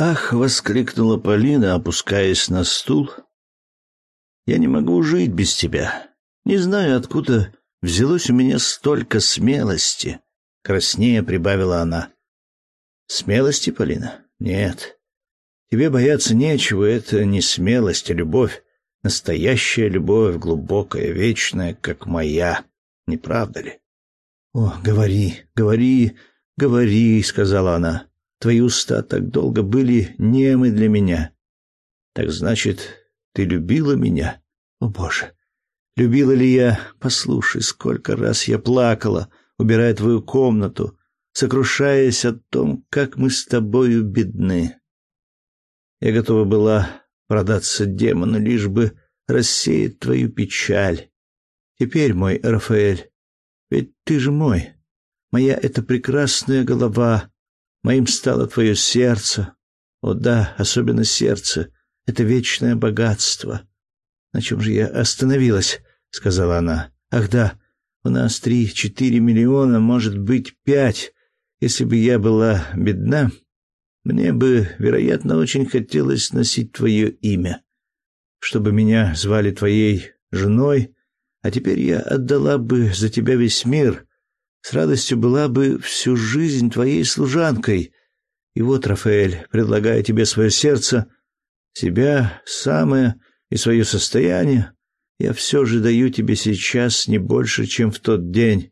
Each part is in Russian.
«Ах!» — воскликнула Полина, опускаясь на стул. «Я не могу жить без тебя. Не знаю, откуда взялось у меня столько смелости». Краснее прибавила она. «Смелости, Полина? Нет. Тебе бояться нечего, это не смелость, а любовь. Настоящая любовь, глубокая, вечная, как моя. Не правда ли?» «О, говори, говори, говори», — сказала она. Твои уста так долго были немы для меня. Так значит, ты любила меня? О, Боже! Любила ли я? Послушай, сколько раз я плакала, убирая твою комнату, сокрушаясь о том, как мы с тобою бедны. Я готова была продаться демону, лишь бы рассеять твою печаль. Теперь, мой Рафаэль, ведь ты же мой. Моя эта прекрасная голова, Моим стало твое сердце. О да, особенно сердце. Это вечное богатство. На чем же я остановилась? сказала она. Ах да, у нас три-четыре миллиона, может быть, пять. Если бы я была бедна, мне бы, вероятно, очень хотелось носить твое имя, чтобы меня звали твоей женой, а теперь я отдала бы за тебя весь мир, с радостью была бы всю жизнь твоей служанкой. И вот, Рафаэль, предлагая тебе свое сердце, себя самое и свое состояние, я все же даю тебе сейчас не больше, чем в тот день,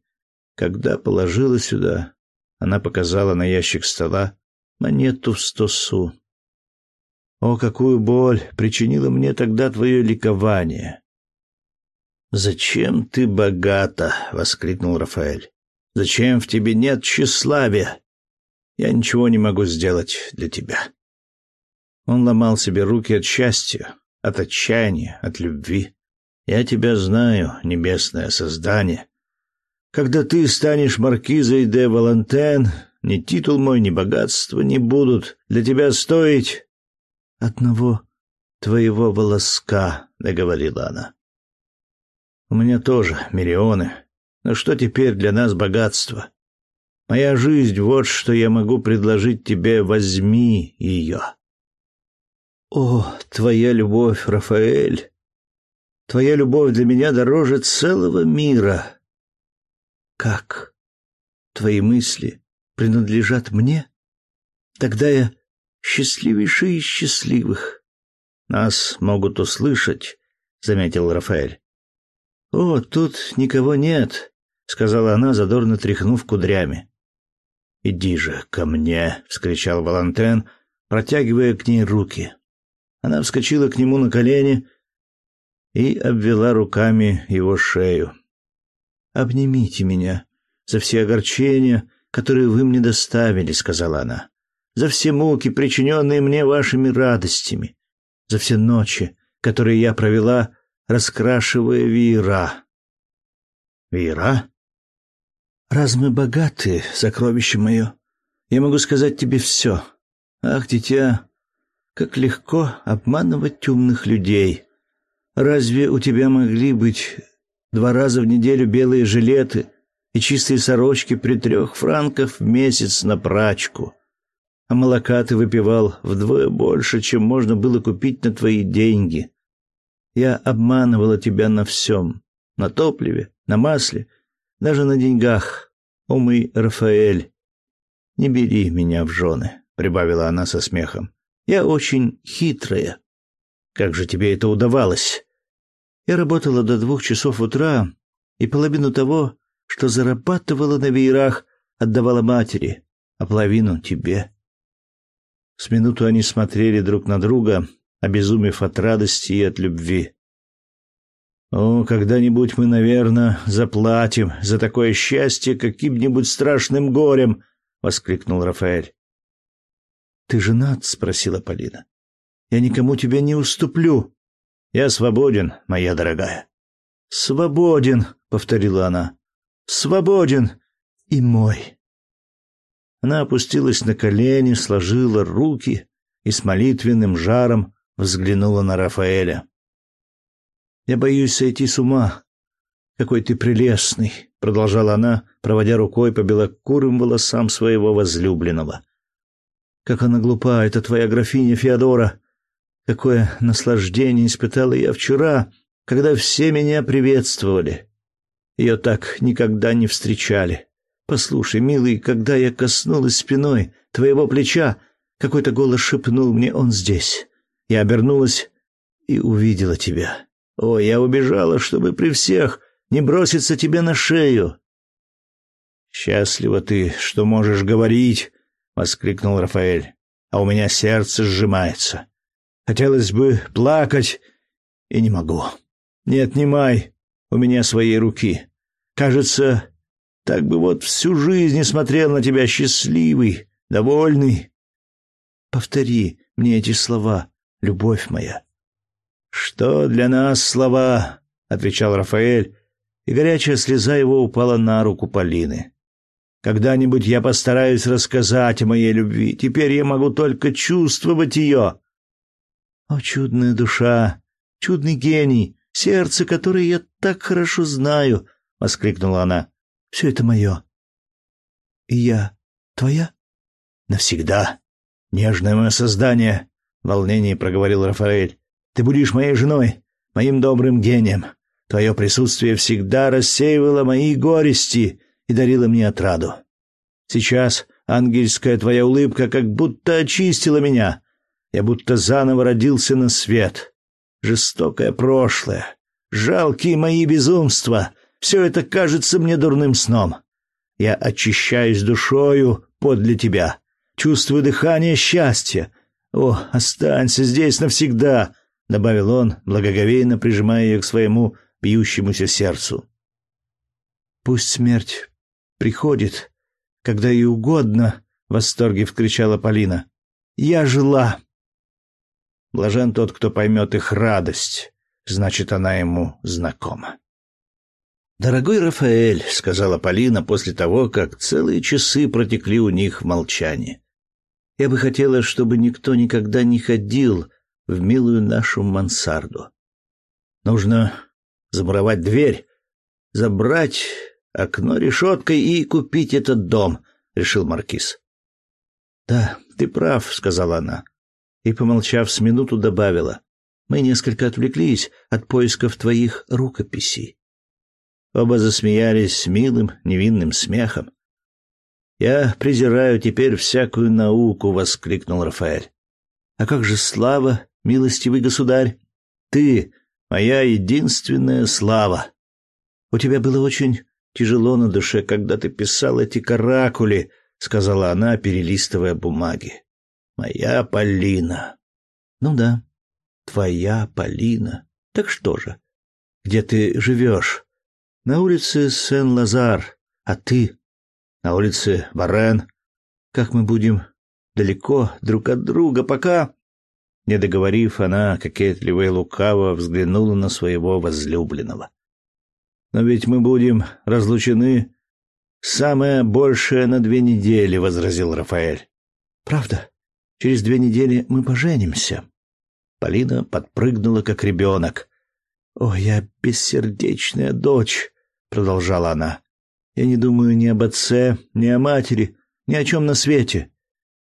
когда положила сюда. Она показала на ящик стола монету в сто су. О, какую боль причинило мне тогда твое ликование! «Зачем ты богата?» — воскликнул Рафаэль. Зачем в тебе нет тщеславия? Я ничего не могу сделать для тебя. Он ломал себе руки от счастья, от отчаяния, от любви. Я тебя знаю, небесное создание. Когда ты станешь маркизой де Валантен, ни титул мой, ни богатство не будут для тебя стоить одного твоего волоска, договорила она. У меня тоже миллионы, но что теперь для нас богатство? Моя жизнь, вот что я могу предложить тебе, возьми ее. О, твоя любовь, Рафаэль! Твоя любовь для меня дороже целого мира. Как? Твои мысли принадлежат мне? Тогда я счастливейший из счастливых. Нас могут услышать, заметил Рафаэль. О, тут никого нет сказала она, задорно тряхнув кудрями. Иди же ко мне, вскричал Валентин, протягивая к ней руки. Она вскочила к нему на колени и обвела руками его шею. Обнимите меня за все огорчения, которые вы мне доставили, сказала она. За все муки, причиненные мне вашими радостями, за все ночи, которые я провела, раскрашивая веера. Веера? Раз мы богаты, сокровище мое, я могу сказать тебе все. Ах, дитя, как легко обманывать умных людей. Разве у тебя могли быть два раза в неделю белые жилеты и чистые сорочки при трех франках в месяц на прачку? А молока ты выпивал вдвое больше, чем можно было купить на твои деньги. Я обманывала тебя на всем. На топливе, на масле, даже на деньгах. О мой Рафаэль, не бери меня в жены, прибавила она со смехом. Я очень хитрая. Как же тебе это удавалось? Я работала до двух часов утра и половину того, что зарабатывала на веерах, отдавала матери, а половину тебе. С минуту они смотрели друг на друга, обезумев от радости и от любви. О, когда-нибудь мы, наверное, заплатим за такое счастье каким-нибудь страшным горем, воскликнул Рафаэль. Ты женат? спросила Полина. Я никому тебя не уступлю. Я свободен, моя дорогая. Свободен, повторила она. Свободен и мой. Она опустилась на колени, сложила руки и с молитвенным жаром взглянула на Рафаэля. Я боюсь сойти с ума. Какой ты прелестный, продолжала она, проводя рукой по белокурым волосам своего возлюбленного. Как она глупа, эта твоя графиня Феодора. Какое наслаждение испытала я вчера, когда все меня приветствовали. Ее так никогда не встречали. Послушай, милый, когда я коснулась спиной твоего плеча, какой-то голос шепнул мне «Он здесь». Я обернулась и увидела тебя. О, я убежала, чтобы при всех не броситься тебе на шею. Счастлива ты, что можешь говорить, воскликнул Рафаэль. А у меня сердце сжимается. Хотелось бы плакать и не могу. Не отнимай у меня своей руки. Кажется, так бы вот всю жизнь смотрел на тебя счастливый, довольный. Повтори мне эти слова, любовь моя. Что для нас слова, отвечал Рафаэль, и горячая слеза его упала на руку Полины. Когда-нибудь я постараюсь рассказать о моей любви. Теперь я могу только чувствовать ее. О чудная душа, чудный гений, сердце, которое я так хорошо знаю, воскликнула она. Все это мое. И я твоя? Навсегда. Нежное мое создание, в волнении проговорил Рафаэль. Ты будешь моей женой, моим добрым гением. Твое присутствие всегда рассеивало мои горести и дарило мне отраду. Сейчас ангельская твоя улыбка как будто очистила меня. Я будто заново родился на свет. Жестокое прошлое, жалкие мои безумства — все это кажется мне дурным сном. Я очищаюсь душою подле тебя, чувствую дыхание счастья. О, останься здесь навсегда, — добавил он, благоговейно прижимая ее к своему бьющемуся сердцу. «Пусть смерть приходит, когда ей угодно», — в восторге вскричала Полина. «Я жила». Блажен тот, кто поймет их радость, значит, она ему знакома. «Дорогой Рафаэль», — сказала Полина после того, как целые часы протекли у них в молчании, — «я бы хотела, чтобы никто никогда не ходил в милую нашу мансарду. Нужно замуровать дверь, забрать окно решеткой и купить этот дом, решил маркиз. Да, ты прав, сказала она и, помолчав с минуту, добавила: мы несколько отвлеклись от поисков твоих рукописей. Оба засмеялись милым, невинным смехом. Я презираю теперь всякую науку, воскликнул Рафаэль. А как же слава милостивый государь. Ты моя единственная слава. У тебя было очень тяжело на душе, когда ты писал эти каракули, сказала она, перелистывая бумаги. Моя Полина. Ну да, твоя Полина. Так что же? Где ты живешь? На улице Сен-Лазар. А ты? На улице Варен. Как мы будем далеко друг от друга, пока не договорив, она, кокетливо и лукаво, взглянула на своего возлюбленного. «Но ведь мы будем разлучены самое большее на две недели», — возразил Рафаэль. «Правда? Через две недели мы поженимся». Полина подпрыгнула, как ребенок. «О, я бессердечная дочь», — продолжала она. «Я не думаю ни об отце, ни о матери, ни о чем на свете.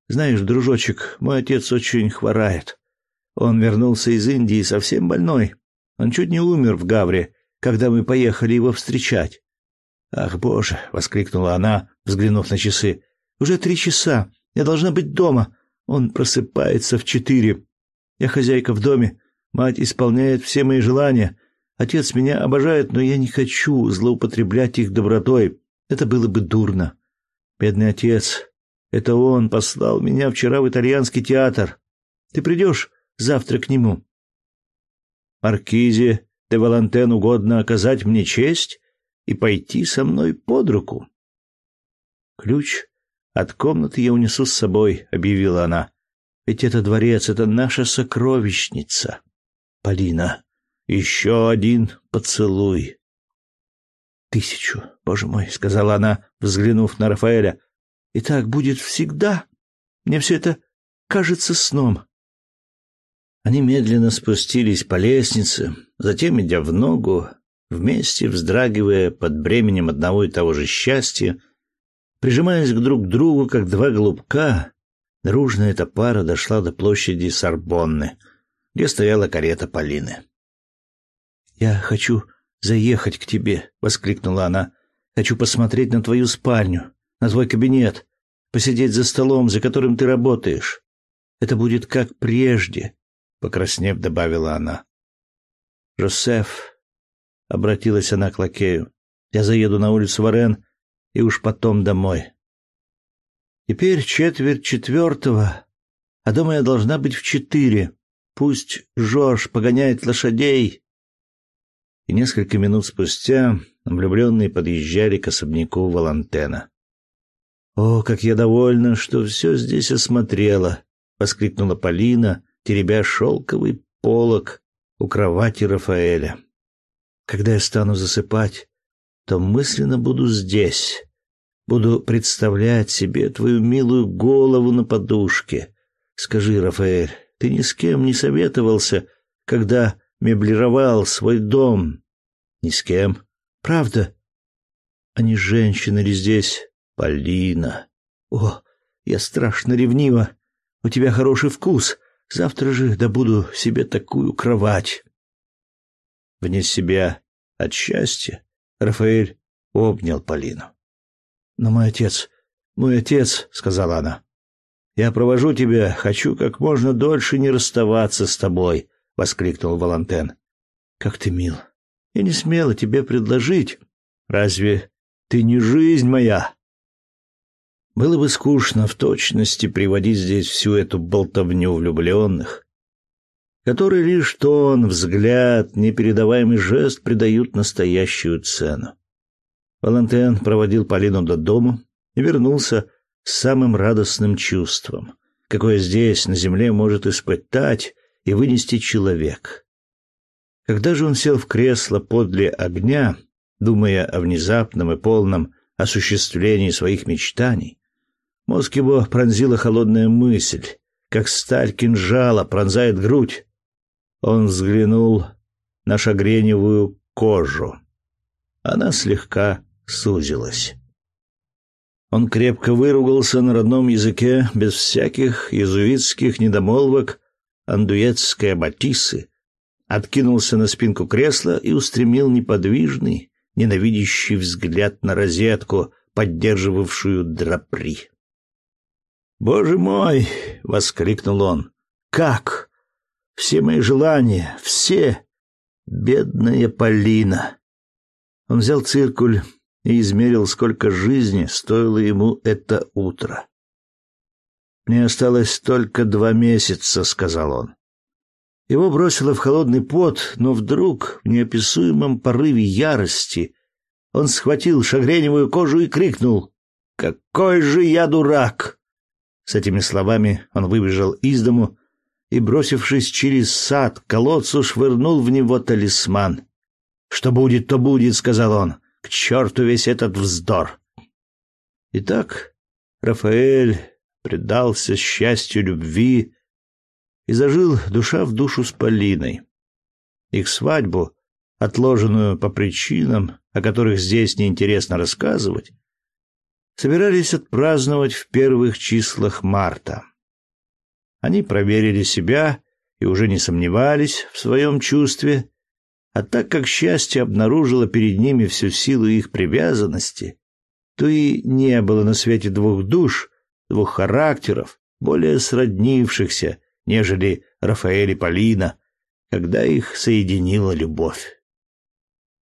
Знаешь, дружочек, мой отец очень хворает. Он вернулся из Индии совсем больной. Он чуть не умер в Гавре, когда мы поехали его встречать. Ах, боже, воскликнула она, взглянув на часы. Уже три часа. Я должна быть дома. Он просыпается в четыре. Я хозяйка в доме. Мать исполняет все мои желания. Отец меня обожает, но я не хочу злоупотреблять их добротой. Это было бы дурно. Бедный отец. Это он послал меня вчера в итальянский театр. Ты придешь завтра к нему. Маркизе де Валантен угодно оказать мне честь и пойти со мной под руку. Ключ от комнаты я унесу с собой, объявила она. Ведь это дворец, это наша сокровищница. Полина, еще один поцелуй. Тысячу, боже мой, сказала она, взглянув на Рафаэля. И так будет всегда. Мне все это кажется сном. Они медленно спустились по лестнице, затем, идя в ногу, вместе вздрагивая под бременем одного и того же счастья, прижимаясь друг к другу, как два голубка, дружная эта пара дошла до площади Сорбонны, где стояла карета Полины. «Я хочу заехать к тебе», — воскликнула она. «Хочу посмотреть на твою спальню, на твой кабинет, посидеть за столом, за которым ты работаешь. Это будет как прежде», — покраснев, добавила она. «Жозеф», — обратилась она к лакею, — «я заеду на улицу Варен и уж потом домой. Теперь четверть четвертого, а дома я должна быть в четыре. Пусть Жорж погоняет лошадей, и несколько минут спустя влюбленные подъезжали к особняку Валантена. «О, как я довольна, что все здесь осмотрела!» — воскликнула Полина, теребя шелковый полог у кровати Рафаэля. «Когда я стану засыпать, то мысленно буду здесь, буду представлять себе твою милую голову на подушке. Скажи, Рафаэль, ты ни с кем не советовался, когда меблировал свой дом. Ни с кем. Правда? А не женщина ли здесь? Полина. О, я страшно ревнива. У тебя хороший вкус. Завтра же добуду себе такую кровать. Вне себя от счастья Рафаэль обнял Полину. «Но мой отец, мой отец», — сказала она, — «я провожу тебя, хочу как можно дольше не расставаться с тобой воскликнул Валантен. Как ты мил. Я не смела тебе предложить. Разве ты не жизнь моя? Было бы скучно в точности приводить здесь всю эту болтовню влюбленных, которые лишь тон, взгляд, непередаваемый жест придают настоящую цену. Валентин проводил Полину до дому и вернулся с самым радостным чувством, какое здесь, на земле, может испытать и вынести человек. Когда же он сел в кресло подле огня, думая о внезапном и полном осуществлении своих мечтаний, мозг его пронзила холодная мысль, как сталь кинжала пронзает грудь. Он взглянул на шагреневую кожу. Она слегка сузилась. Он крепко выругался на родном языке, без всяких иезуитских недомолвок, андуетской аббатисы, откинулся на спинку кресла и устремил неподвижный, ненавидящий взгляд на розетку, поддерживавшую драпри. «Боже мой!» — воскликнул он. «Как? Все мои желания, все! Бедная Полина!» Он взял циркуль и измерил, сколько жизни стоило ему это утро. Мне осталось только два месяца, сказал он. Его бросило в холодный пот, но вдруг в неописуемом порыве ярости он схватил шагреневую кожу и крикнул: "Какой же я дурак!" С этими словами он выбежал из дому и, бросившись через сад к колодцу, швырнул в него талисман. «Что будет, то будет», — сказал он. «К черту весь этот вздор!» Итак, Рафаэль предался счастью любви и зажил душа в душу с Полиной. Их свадьбу, отложенную по причинам, о которых здесь неинтересно рассказывать, собирались отпраздновать в первых числах марта. Они проверили себя и уже не сомневались в своем чувстве, а так как счастье обнаружило перед ними всю силу их привязанности, то и не было на свете двух душ, двух характеров, более сроднившихся, нежели Рафаэль и Полина, когда их соединила любовь.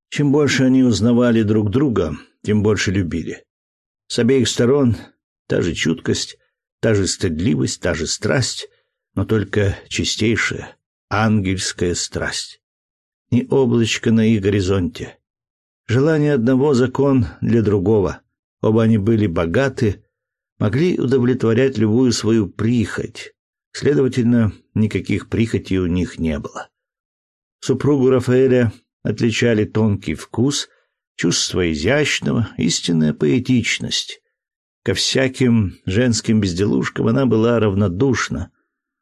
Чем больше они узнавали друг друга, тем больше любили. С обеих сторон та же чуткость, та же стыдливость, та же страсть, но только чистейшая, ангельская страсть. Ни облачко на их горизонте. Желание одного закон для другого. Оба они были богаты, могли удовлетворять любую свою прихоть. Следовательно, никаких прихотей у них не было. Супругу Рафаэля отличали тонкий вкус, чувство изящного, истинная поэтичность. Ко всяким женским безделушкам она была равнодушна.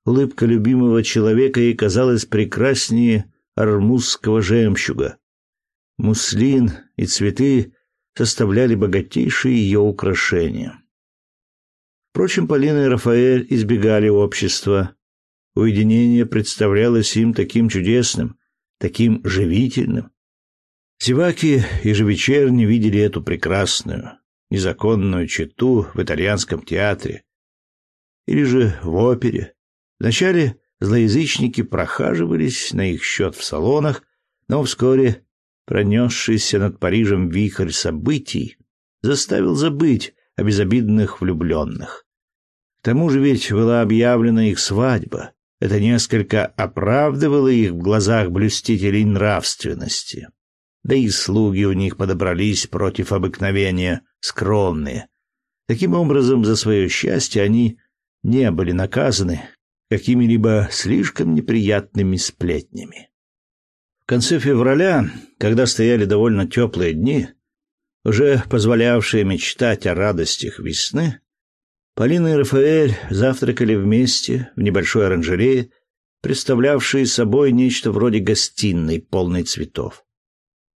Улыбка любимого человека ей казалась прекраснее армузского жемчуга. Муслин и цветы составляли богатейшие ее украшения. Впрочем, Полина и Рафаэль избегали общества. Уединение представлялось им таким чудесным, таким живительным. Зеваки ежевечерне видели эту прекрасную, незаконную читу в итальянском театре или же в опере. Вначале злоязычники прохаживались на их счет в салонах, но вскоре пронесшийся над Парижем вихрь событий заставил забыть о безобидных влюбленных. К тому же ведь была объявлена их свадьба. Это несколько оправдывало их в глазах блюстителей нравственности. Да и слуги у них подобрались против обыкновения скромные. Таким образом, за свое счастье они не были наказаны какими-либо слишком неприятными сплетнями. В конце февраля, когда стояли довольно теплые дни, уже позволявшие мечтать о радостях весны, Полина и Рафаэль завтракали вместе в небольшой оранжерее, представлявшей собой нечто вроде гостиной, полной цветов.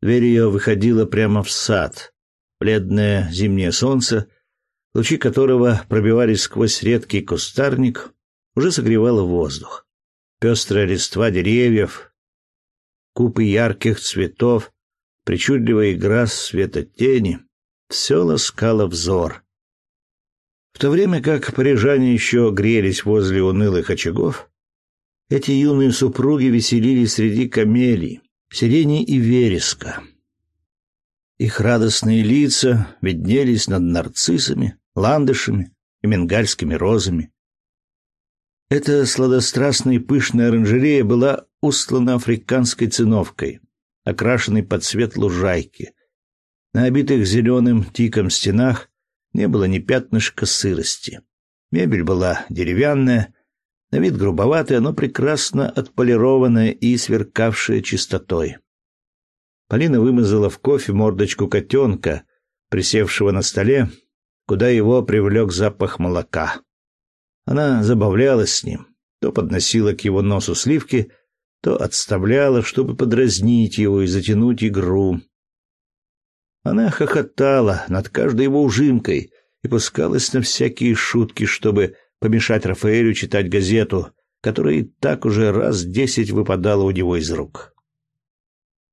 Дверь ее выходила прямо в сад. Бледное зимнее солнце, лучи которого пробивались сквозь редкий кустарник, уже согревало воздух. Пестрая листва деревьев, купы ярких цветов, причудливая игра света тени — все ласкало взор. В то время как парижане еще грелись возле унылых очагов, эти юные супруги веселились среди камелий, сирени и вереска. Их радостные лица виднелись над нарциссами, ландышами и менгальскими розами. Эта сладострастная и пышная оранжерея была устлана африканской циновкой, окрашенной под цвет лужайки. На обитых зеленым тиком стенах не было ни пятнышка сырости. Мебель была деревянная, на вид грубоватая, но прекрасно отполированная и сверкавшая чистотой. Полина вымазала в кофе мордочку котенка, присевшего на столе, куда его привлек запах молока. Она забавлялась с ним, то подносила к его носу сливки, то отставляла, чтобы подразнить его и затянуть игру. Она хохотала над каждой его ужимкой и пускалась на всякие шутки, чтобы помешать Рафаэлю читать газету, которая и так уже раз десять выпадала у него из рук.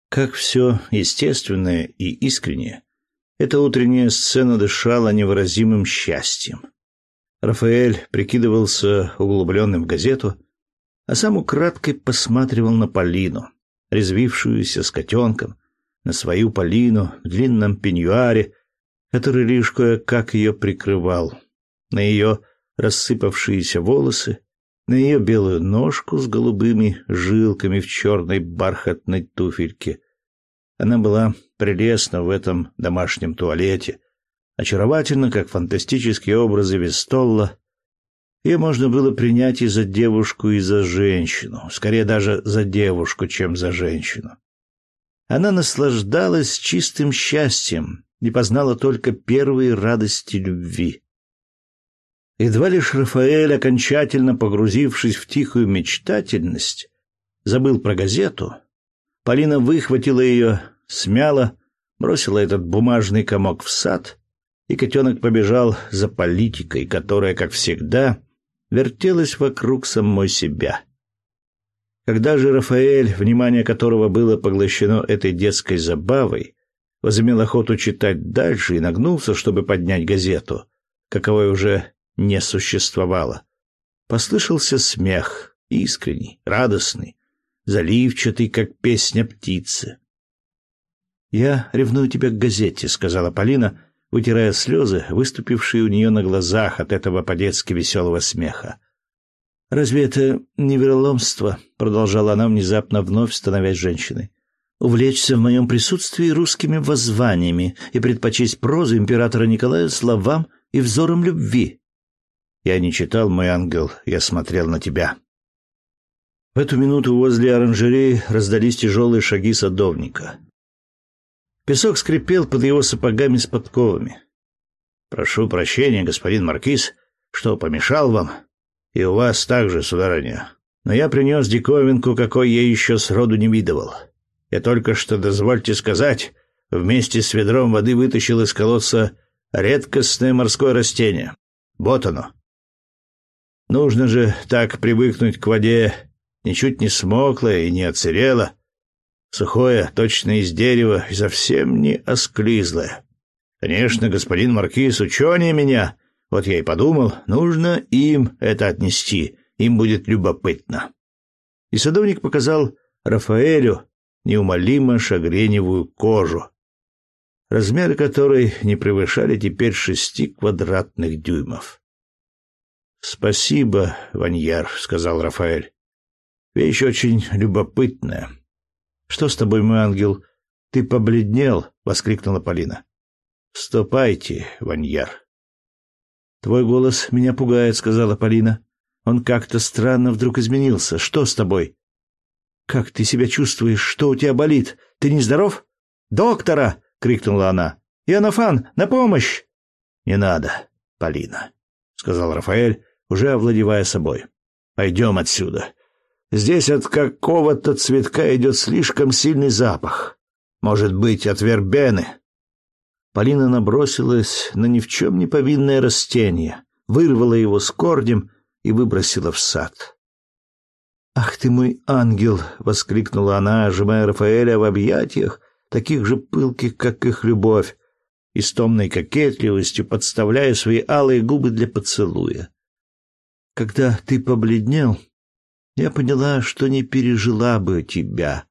Как все естественное и искреннее, эта утренняя сцена дышала невыразимым счастьем. Рафаэль прикидывался углубленным в газету, а сам украдкой посматривал на Полину, резвившуюся с котенком, на свою Полину в длинном пеньюаре, который лишь кое-как ее прикрывал, на ее рассыпавшиеся волосы, на ее белую ножку с голубыми жилками в черной бархатной туфельке. Она была прелестна в этом домашнем туалете, очаровательна, как фантастические образы Вестолла. Ее можно было принять и за девушку, и за женщину, скорее даже за девушку, чем за женщину. Она наслаждалась чистым счастьем и познала только первые радости любви. Едва лишь Рафаэль, окончательно погрузившись в тихую мечтательность, забыл про газету, Полина выхватила ее, смяла, бросила этот бумажный комок в сад, и котенок побежал за политикой, которая, как всегда, вертелась вокруг самой себя. Когда же Рафаэль, внимание которого было поглощено этой детской забавой, возымел охоту читать дальше и нагнулся, чтобы поднять газету, каковой уже не существовало, послышался смех, искренний, радостный, заливчатый, как песня птицы. «Я ревную тебя к газете», — сказала Полина, вытирая слезы, выступившие у нее на глазах от этого по-детски веселого смеха. «Разве это не вероломство?» — продолжала она, внезапно вновь становясь женщиной. «Увлечься в моем присутствии русскими воззваниями и предпочесть прозу императора Николая словам и взором любви». «Я не читал, мой ангел, я смотрел на тебя». В эту минуту возле оранжереи раздались тяжелые шаги садовника. Песок скрипел под его сапогами с подковами. «Прошу прощения, господин Маркиз, что помешал вам», и у вас также, сударыня. Но я принес диковинку, какой я еще сроду не видывал. Я только что, дозвольте сказать, вместе с ведром воды вытащил из колодца редкостное морское растение. Вот оно. Нужно же так привыкнуть к воде, ничуть не смокло и не оцерело. Сухое, точно из дерева и совсем не осклизлое. Конечно, господин Маркиз ученый меня. Вот я и подумал, нужно им это отнести. Им будет любопытно. И садовник показал Рафаэлю неумолимо шагреневую кожу, размеры которой не превышали теперь шести квадратных дюймов. «Спасибо, Ваньяр», — сказал Рафаэль. «Вещь очень любопытная». «Что с тобой, мой ангел? Ты побледнел?» — воскликнула Полина. «Ступайте, Ваньяр». «Твой голос меня пугает», — сказала Полина. «Он как-то странно вдруг изменился. Что с тобой?» «Как ты себя чувствуешь? Что у тебя болит? Ты не здоров?» «Доктора!» — крикнула она. «Иоаннафан, на помощь!» «Не надо, Полина», — сказал Рафаэль, уже овладевая собой. «Пойдем отсюда. Здесь от какого-то цветка идет слишком сильный запах. Может быть, от вербены». Полина набросилась на ни в чем не повинное растение, вырвала его с корнем и выбросила в сад. «Ах ты мой ангел!» — воскликнула она, сжимая Рафаэля в объятиях, таких же пылких, как их любовь, и с томной кокетливостью подставляя свои алые губы для поцелуя. Когда ты побледнел, я поняла, что не пережила бы тебя.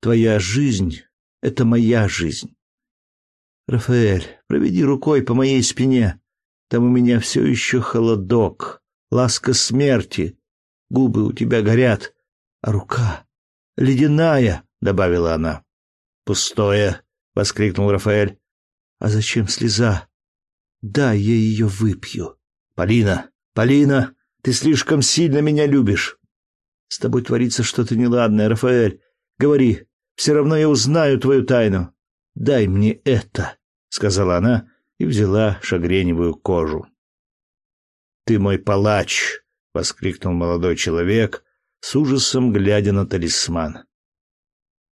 Твоя жизнь — это моя жизнь. Рафаэль, проведи рукой по моей спине. Там у меня все еще холодок, ласка смерти. Губы у тебя горят, а рука ледяная, — добавила она. Пустое, — воскликнул Рафаэль. А зачем слеза? Да, я ее выпью. Полина, Полина, ты слишком сильно меня любишь. С тобой творится что-то неладное, Рафаэль. Говори, все равно я узнаю твою тайну. Дай мне это, сказала она и взяла шагреневую кожу. Ты мой палач, воскликнул молодой человек, с ужасом глядя на талисман.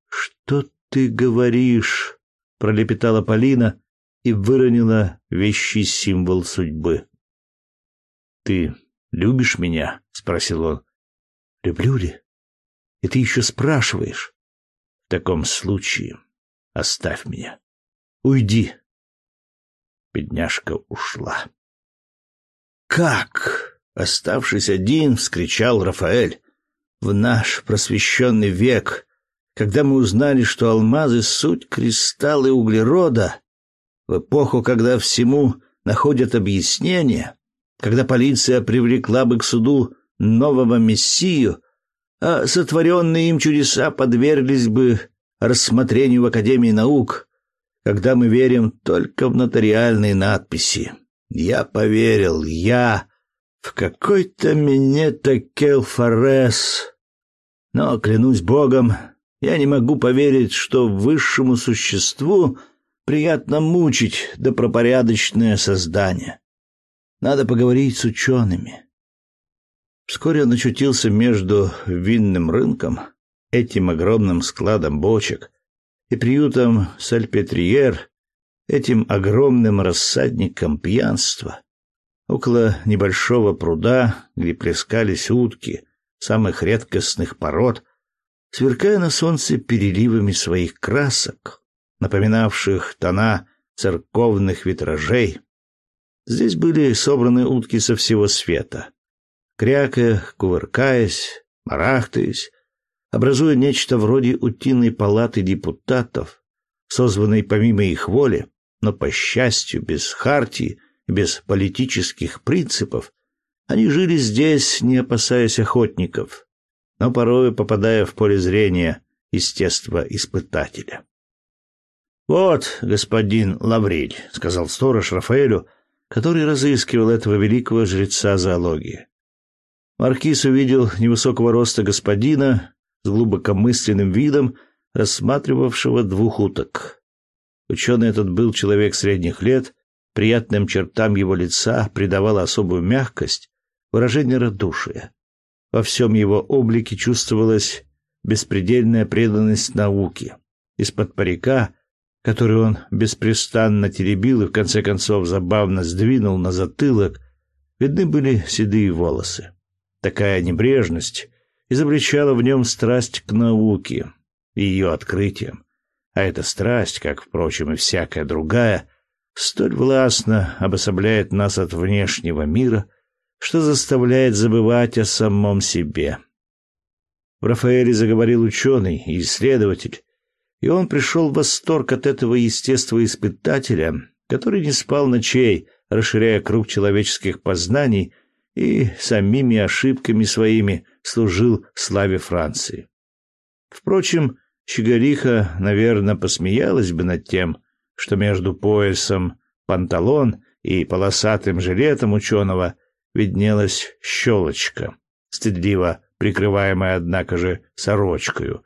Что ты говоришь? пролепетала Полина и выронила вещий символ судьбы. Ты любишь меня?» — спросил он. «Люблю ли? И ты еще спрашиваешь?» «В таком случае оставь меня. Уйди». Бедняжка ушла. «Как?» — оставшись один, вскричал Рафаэль. «В наш просвещенный век, когда мы узнали, что алмазы — суть кристаллы углерода, в эпоху, когда всему находят объяснение, когда полиция привлекла бы к суду нового мессию, а сотворенные им чудеса подверглись бы рассмотрению в Академии наук, когда мы верим только в нотариальные надписи. Я поверил, я в какой-то Минета Келфорес. Но, клянусь Богом, я не могу поверить, что высшему существу приятно мучить добропорядочное создание. Надо поговорить с учеными. Вскоре он очутился между винным рынком, этим огромным складом бочек, и приютом Сальпетриер, этим огромным рассадником пьянства, около небольшого пруда, где плескались утки самых редкостных пород, сверкая на солнце переливами своих красок, напоминавших тона церковных витражей, Здесь были собраны утки со всего света. Крякая, кувыркаясь, марахтаясь, образуя нечто вроде утиной палаты депутатов, созванной помимо их воли, но, по счастью, без хартии и без политических принципов, они жили здесь, не опасаясь охотников, но порой попадая в поле зрения естествоиспытателя. «Вот, господин Лавриль», — сказал сторож Рафаэлю, который разыскивал этого великого жреца зоологии. Маркиз увидел невысокого роста господина с глубокомысленным видом, рассматривавшего двух уток. Ученый этот был человек средних лет, приятным чертам его лица придавала особую мягкость, выражение радушия. Во всем его облике чувствовалась беспредельная преданность науке. Из-под парика который он беспрестанно теребил и в конце концов забавно сдвинул на затылок, видны были седые волосы. Такая небрежность изобличала в нем страсть к науке и ее открытиям. А эта страсть, как, впрочем, и всякая другая, столь властно обособляет нас от внешнего мира, что заставляет забывать о самом себе. В Рафаэле заговорил ученый и исследователь, и он пришел в восторг от этого естествоиспытателя, который не спал ночей, расширяя круг человеческих познаний и самими ошибками своими служил славе Франции. Впрочем, Щеголиха, наверное, посмеялась бы над тем, что между поясом панталон и полосатым жилетом ученого виднелась щелочка, стыдливо прикрываемая, однако же, сорочкою,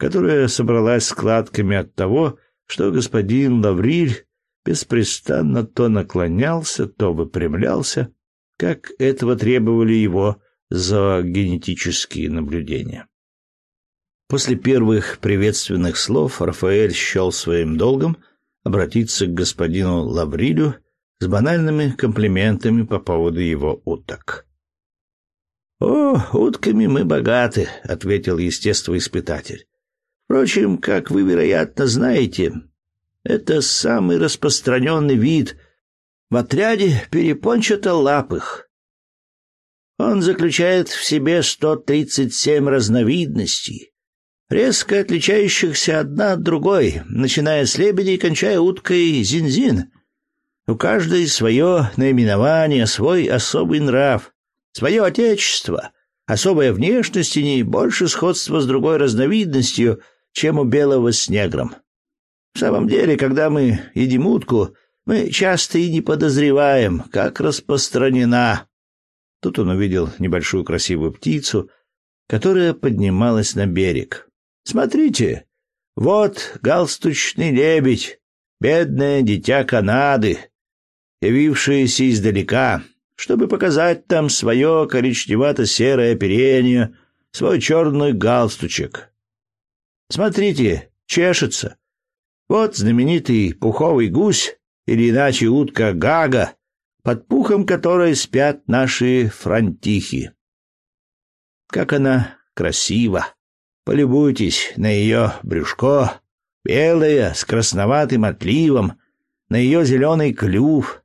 которая собралась складками от того, что господин Лавриль беспрестанно то наклонялся, то выпрямлялся, как этого требовали его зоогенетические наблюдения. После первых приветственных слов Рафаэль счел своим долгом обратиться к господину Лаврилю с банальными комплиментами по поводу его уток. «О, утками мы богаты», — ответил естествоиспытатель. «Впрочем, как вы, вероятно, знаете, это самый распространенный вид в отряде перепончатолапых. Он заключает в себе 137 разновидностей, резко отличающихся одна от другой, начиная с лебедей и кончая уткой зинзин. У каждой свое наименование, свой особый нрав, свое отечество, особая внешность и не больше сходства с другой разновидностью, чем у белого с негром. В самом деле, когда мы едим утку, мы часто и не подозреваем, как распространена. Тут он увидел небольшую красивую птицу, которая поднималась на берег. Смотрите, вот галстучный лебедь, бедное дитя Канады, явившееся издалека, чтобы показать там свое коричневато-серое оперение, свой черный галстучек. Смотрите, чешется. Вот знаменитый пуховый гусь, или иначе утка Гага, под пухом которой спят наши франтихи. Как она красива! Полюбуйтесь на ее брюшко, белое, с красноватым отливом, на ее зеленый клюв.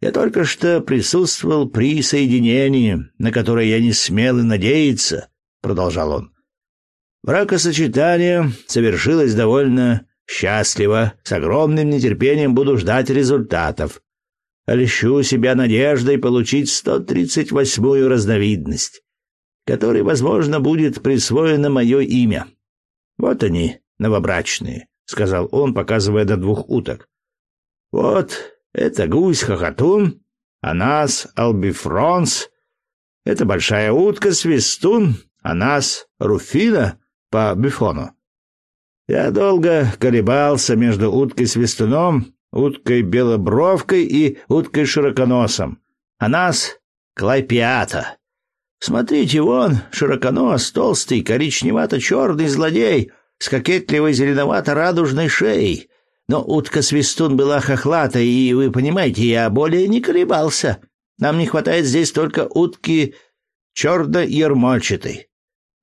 Я только что присутствовал при соединении, на которое я не смел и надеяться, — продолжал он. Бракосочетание совершилось довольно Счастливо, с огромным нетерпением буду ждать результатов. Лещу себя надеждой получить 138-ю разновидность, которой, возможно, будет присвоено мое имя. Вот они, новобрачные, — сказал он, показывая до двух уток. Вот это гусь-хохотун, а нас албифронс, это большая утка-свистун, а нас руфина по бифону. Я долго колебался между уткой-свистуном, уткой-белобровкой и уткой-широконосом. А нас — клайпиата. Смотрите, вон, широконос, толстый, коричневато-черный злодей с кокетливой зеленовато-радужной шеей. Но утка-свистун была хохлатой, и, вы понимаете, я более не колебался. Нам не хватает здесь только утки черно-ермольчатой.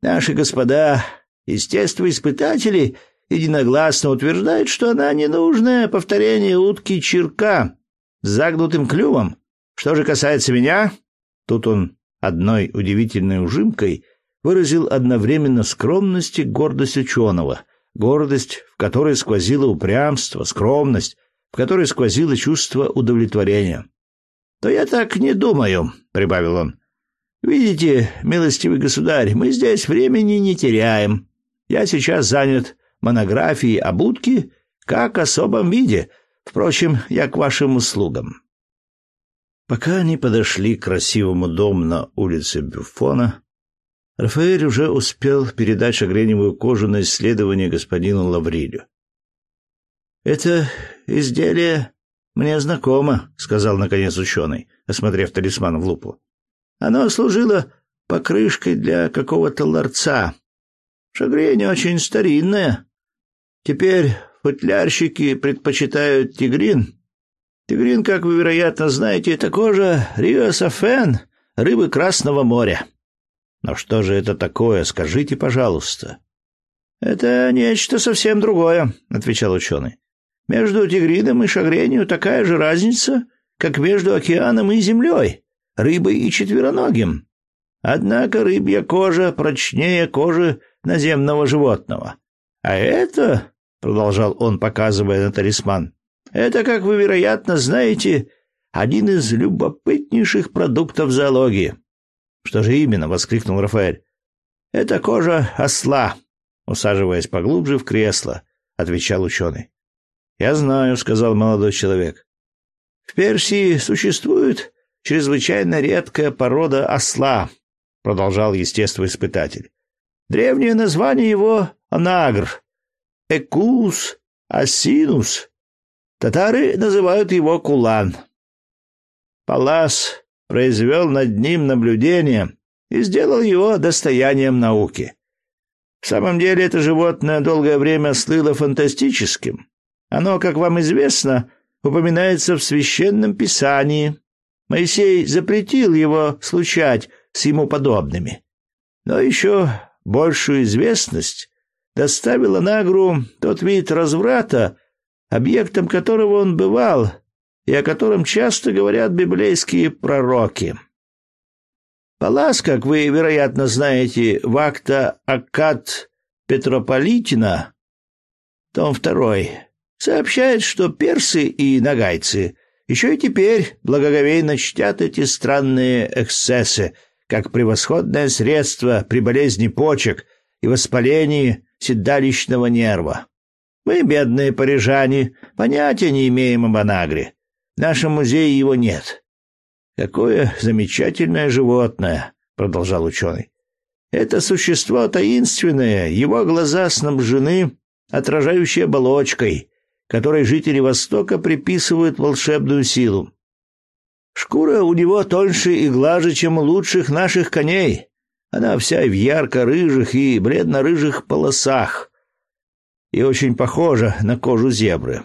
Наши господа естествоиспытатели единогласно утверждают, что она ненужное повторение утки Чирка с загнутым клювом. Что же касается меня, тут он одной удивительной ужимкой выразил одновременно скромность и гордость ученого, гордость, в которой сквозило упрямство, скромность, в которой сквозило чувство удовлетворения. «То я так не думаю», — прибавил он. «Видите, милостивый государь, мы здесь времени не теряем. Я сейчас занят монографии об утке как особом виде. Впрочем, я к вашим услугам. Пока они подошли к красивому дому на улице Бюфона, Рафаэль уже успел передать шагреневую кожу на исследование господину Лаврилю. «Это изделие мне знакомо», — сказал наконец ученый, осмотрев талисман в лупу. «Оно служило покрышкой для какого-то ларца. Шагрень очень старинная. Теперь футлярщики предпочитают тигрин. Тигрин, как вы, вероятно, знаете, это кожа риософен, рыбы Красного моря. Но что же это такое, скажите, пожалуйста. Это нечто совсем другое, отвечал ученый. Между тигрином и шагренью такая же разница, как между океаном и землей, рыбой и четвероногим. Однако рыбья кожа прочнее кожи наземного животного. А это, продолжал он, показывая на талисман, это, как вы, вероятно, знаете, один из любопытнейших продуктов зоологии. Что же именно, воскликнул Рафаэль. Это кожа осла, усаживаясь поглубже в кресло, отвечал ученый. Я знаю, сказал молодой человек. В Персии существует чрезвычайно редкая порода осла, продолжал естествоиспытатель. Древнее название его анагр, экус асинус. Татары называют его кулан. Палас произвел над ним наблюдение и сделал его достоянием науки. В самом деле это животное долгое время слыло фантастическим. Оно, как вам известно, упоминается в священном писании. Моисей запретил его случать с ему подобными. Но еще большую известность доставила Нагру тот вид разврата, объектом которого он бывал и о котором часто говорят библейские пророки. Палас, как вы, вероятно, знаете, в акта Акад Петрополитина, том 2, сообщает, что персы и нагайцы еще и теперь благоговейно чтят эти странные эксцессы, как превосходное средство при болезни почек и воспалении седалищного нерва. Мы, бедные парижане, понятия не имеем об анагре. В нашем музее его нет. Какое замечательное животное, продолжал ученый. Это существо таинственное, его глаза снабжены отражающей оболочкой, которой жители Востока приписывают волшебную силу. Шкура у него тоньше и глаже, чем у лучших наших коней. Она вся в ярко-рыжих и бледно-рыжих полосах и очень похожа на кожу зебры.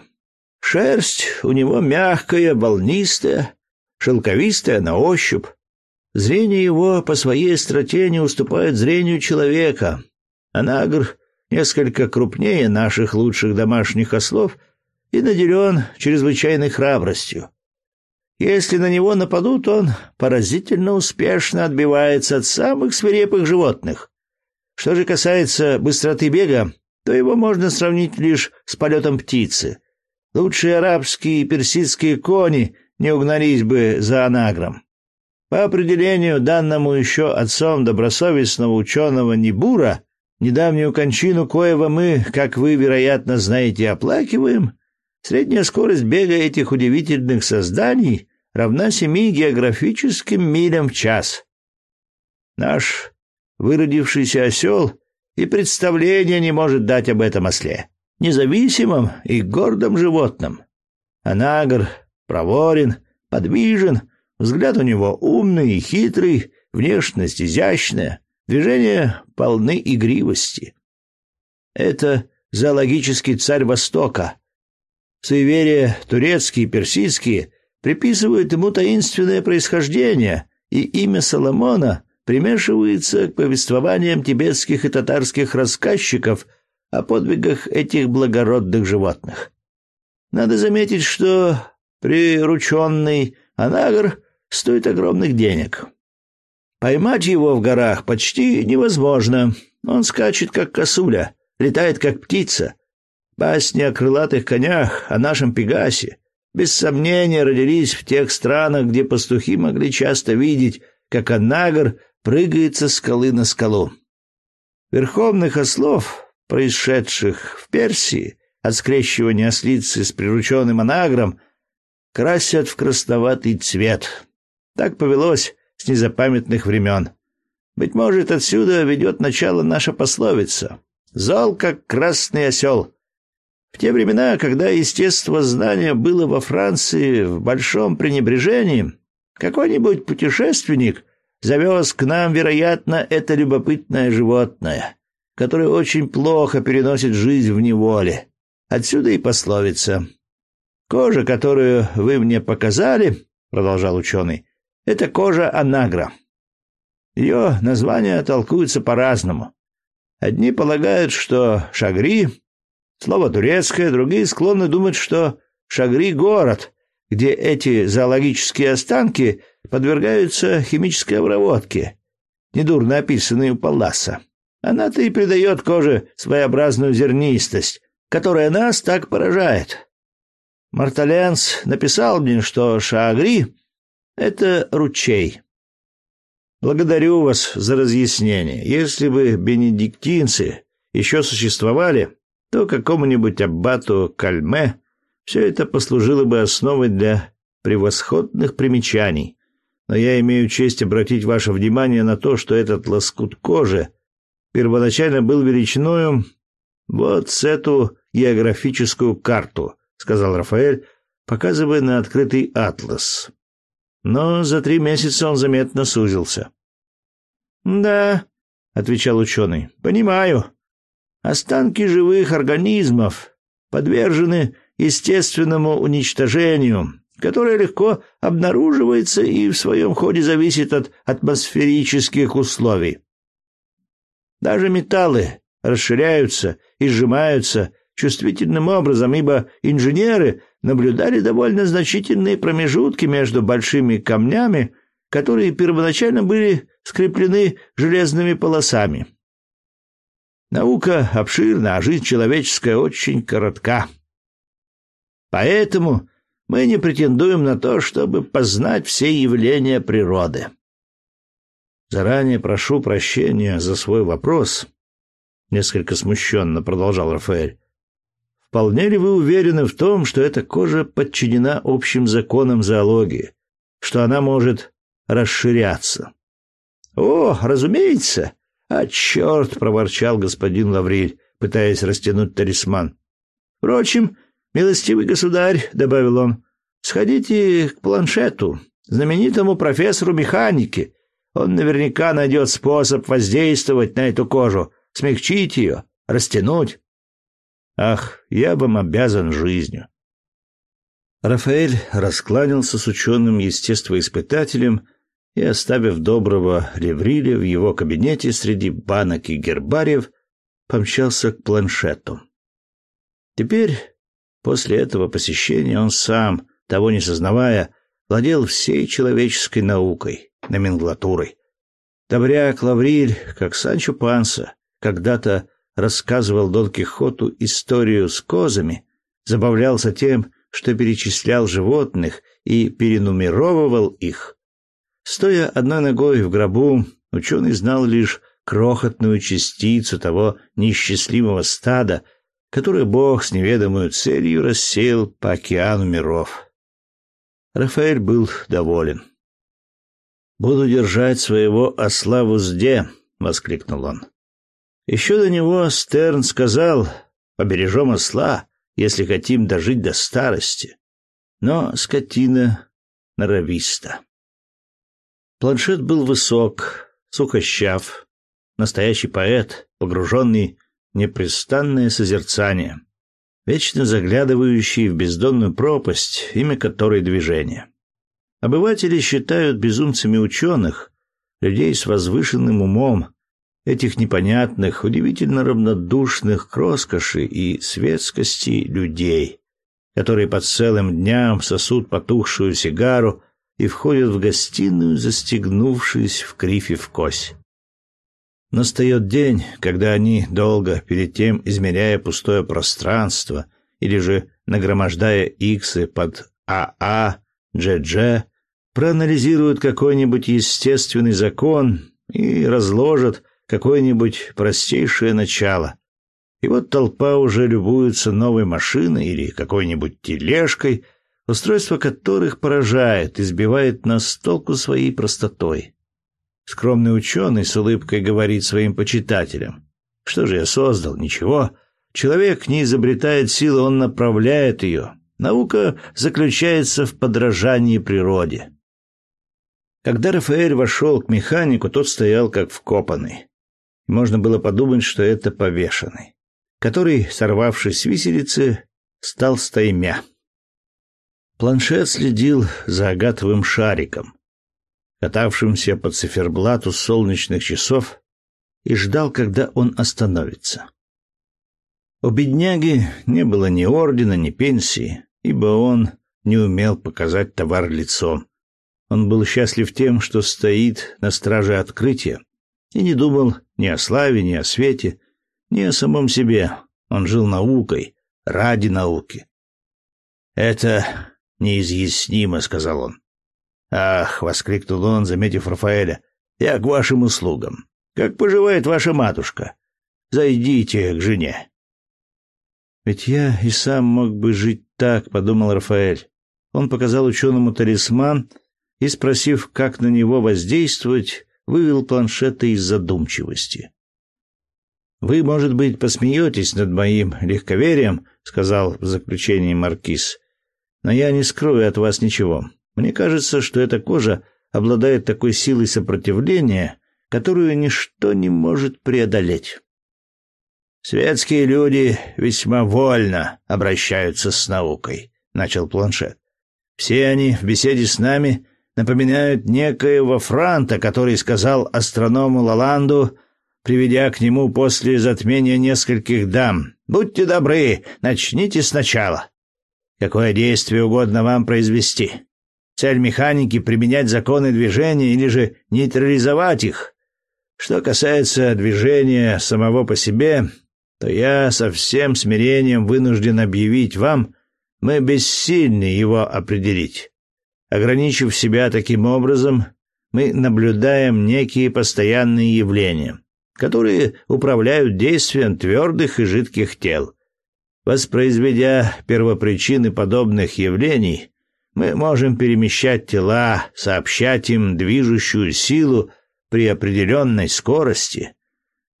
Шерсть у него мягкая, волнистая, шелковистая на ощупь. Зрение его по своей остроте не уступает зрению человека. Анагр несколько крупнее наших лучших домашних ослов и наделен чрезвычайной храбростью. Если на него нападут, он поразительно успешно отбивается от самых свирепых животных. Что же касается быстроты бега, то его можно сравнить лишь с полетом птицы. Лучшие арабские и персидские кони не угнались бы за анагром. По определению, данному еще отцом добросовестного ученого Нибура, недавнюю кончину коего мы, как вы, вероятно, знаете, оплакиваем, средняя скорость бега этих удивительных созданий равна семи географическим милям в час. Наш выродившийся осел и представления не может дать об этом осле, независимом и гордом животном. Анагр проворен, подвижен, взгляд у него умный и хитрый, внешность изящная, движения полны игривости. Это зоологический царь Востока. Суеверия турецкие, персидские приписывают ему таинственное происхождение, и имя Соломона примешивается к повествованиям тибетских и татарских рассказчиков о подвигах этих благородных животных. Надо заметить, что прирученный анагр стоит огромных денег. Поймать его в горах почти невозможно. Он скачет, как косуля, летает, как птица. Басни о крылатых конях, о нашем Пегасе, без сомнения родились в тех странах, где пастухи могли часто видеть, как анагр прыгает со скалы на скалу. Верховных ослов, происшедших в Персии от скрещивания ослицы с прирученным анагром, красят в красноватый цвет. Так повелось с незапамятных времен. Быть может, отсюда ведет начало наша пословица «Зол, как красный осел». В те времена, когда естествознание было во Франции в большом пренебрежении, какой-нибудь путешественник завез к нам, вероятно, это любопытное животное, которое очень плохо переносит жизнь в неволе. Отсюда и пословица Кожа, которую вы мне показали, продолжал ученый, это кожа анагра. Ее название толкуется по-разному. Одни полагают, что Шагри — слово турецкое, другие склонны думать, что Шагри — город, где эти зоологические останки подвергаются химической обработке, недурно описанной у Палласа. Она-то и придает коже своеобразную зернистость, которая нас так поражает. Марталенс написал мне, что Шаагри — это ручей. Благодарю вас за разъяснение. Если бы бенедиктинцы еще существовали, то какому-нибудь аббату Кальме все это послужило бы основой для превосходных примечаний. Но я имею честь обратить ваше внимание на то, что этот лоскут кожи первоначально был величиною вот с эту географическую карту, сказал Рафаэль, показывая на открытый атлас. Но за три месяца он заметно сузился. Да, отвечал ученый. Понимаю. Останки живых организмов подвержены естественному уничтожению, которое легко обнаруживается и в своем ходе зависит от атмосферических условий. Даже металлы расширяются и сжимаются чувствительным образом, ибо инженеры наблюдали довольно значительные промежутки между большими камнями, которые первоначально были скреплены железными полосами. Наука обширна, а жизнь человеческая очень коротка. Поэтому мы не претендуем на то, чтобы познать все явления природы. Заранее прошу прощения за свой вопрос, несколько смущенно продолжал Рафаэль. Вполне ли вы уверены в том, что эта кожа подчинена общим законам зоологии, что она может расширяться? О, разумеется. А черт, проворчал господин Лавриль, пытаясь растянуть талисман. Впрочем, милостивый государь, добавил он, сходите к планшету, знаменитому профессору механики. Он наверняка найдет способ воздействовать на эту кожу, смягчить ее, растянуть. Ах, я вам обязан жизнью. Рафаэль раскланялся с ученым-естествоиспытателем и, оставив доброго Левриля в его кабинете среди банок и гербариев, помчался к планшету. Теперь, после этого посещения, он сам, того не сознавая, владел всей человеческой наукой, номенклатурой. Добряк Лавриль, как Санчо Панса, когда-то рассказывал Дон Кихоту историю с козами, забавлялся тем, что перечислял животных и перенумеровывал их. Стоя одной ногой в гробу, ученый знал лишь крохотную частицу того несчастливого стада, которое Бог с неведомой целью рассеял по океану миров. Рафаэль был доволен. «Буду держать своего осла в узде», — воскликнул он. Еще до него Стерн сказал «побережем осла, если хотим дожить до старости». Но скотина норовиста. Планшет был высок, сухощав, настоящий поэт, погруженный в непрестанное созерцание, вечно заглядывающий в бездонную пропасть, имя которой движение. Обыватели считают безумцами ученых, людей с возвышенным умом, этих непонятных, удивительно равнодушных к роскоши и светскости людей, которые по целым дням сосут потухшую сигару и входят в гостиную, застегнувшись в крифе в кось. Настает день, когда они, долго перед тем измеряя пустое пространство или же нагромождая иксы под АА, ДЖ, проанализируют какой-нибудь естественный закон и разложат какое-нибудь простейшее начало. И вот толпа уже любуется новой машиной или какой-нибудь тележкой, устройство которых поражает и сбивает нас с толку своей простотой. Скромный ученый с улыбкой говорит своим почитателям. Что же я создал? Ничего. Человек не изобретает силы, он направляет ее. Наука заключается в подражании природе. Когда Рафаэль вошел к механику, тот стоял как вкопанный. Можно было подумать, что это повешенный, который, сорвавшись с виселицы, стал стаймя. Планшет следил за агатовым шариком, катавшимся по циферблату солнечных часов, и ждал, когда он остановится. У бедняги не было ни ордена, ни пенсии, ибо он не умел показать товар лицом. Он был счастлив тем, что стоит на страже открытия, и не думал ни о славе, ни о свете, ни о самом себе. Он жил наукой, ради науки. «Это неизъяснимо», — сказал он. «Ах!» — воскликнул он, заметив Рафаэля. «Я к вашим услугам. Как поживает ваша матушка? Зайдите к жене». «Ведь я и сам мог бы жить так», — подумал Рафаэль. Он показал ученому талисман и, спросив, как на него воздействовать, вывел планшета из задумчивости. «Вы, может быть, посмеетесь над моим легковерием», — сказал в заключении Маркиз. Но я не скрою от вас ничего. Мне кажется, что эта кожа обладает такой силой сопротивления, которую ничто не может преодолеть. Светские люди весьма вольно обращаются с наукой, начал Планшет. Все они в беседе с нами напоминают некоего Франта, который сказал астроному Лаланду, приведя к нему после затмения нескольких дам: "Будьте добры, начните сначала". Какое действие угодно вам произвести. Цель механики — применять законы движения или же нейтрализовать их. Что касается движения самого по себе, то я со всем смирением вынужден объявить вам, мы бессильны его определить. Ограничив себя таким образом, мы наблюдаем некие постоянные явления, которые управляют действием твердых и жидких тел — Воспроизведя первопричины подобных явлений, мы можем перемещать тела, сообщать им движущую силу при определенной скорости,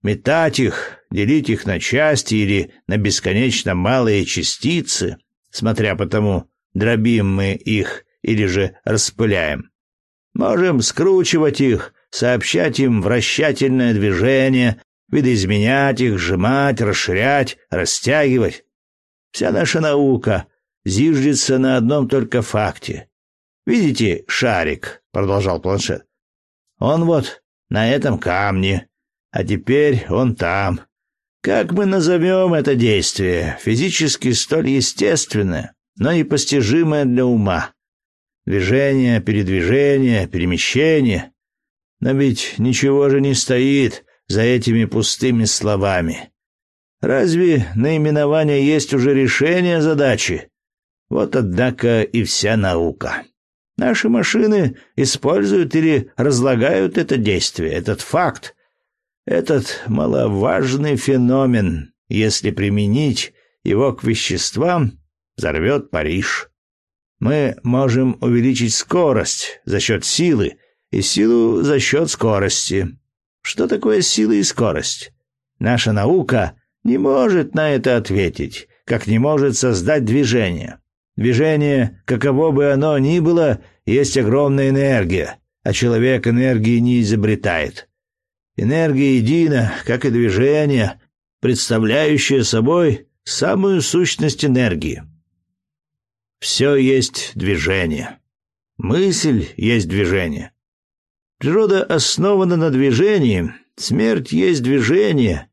метать их, делить их на части или на бесконечно малые частицы, смотря по тому, дробим мы их или же распыляем. Можем скручивать их, сообщать им вращательное движение, видоизменять их, сжимать, расширять, растягивать. Вся наша наука зиждется на одном только факте. Видите шарик, продолжал планшет. Он вот на этом камне, а теперь он там. Как мы назовем это действие? Физически столь естественное, но и постижимое для ума. Движение, передвижение, перемещение. Но ведь ничего же не стоит за этими пустыми словами. Разве наименование есть уже решение задачи? Вот, однако, и вся наука. Наши машины используют или разлагают это действие, этот факт, этот маловажный феномен, если применить его к веществам, взорвет Париж. Мы можем увеличить скорость за счет силы и силу за счет скорости. Что такое сила и скорость? Наша наука не может на это ответить, как не может создать движение. Движение, каково бы оно ни было, есть огромная энергия, а человек энергии не изобретает. Энергия едина, как и движение, представляющее собой самую сущность энергии. Все есть движение. Мысль есть движение. Природа основана на движении, смерть есть движение,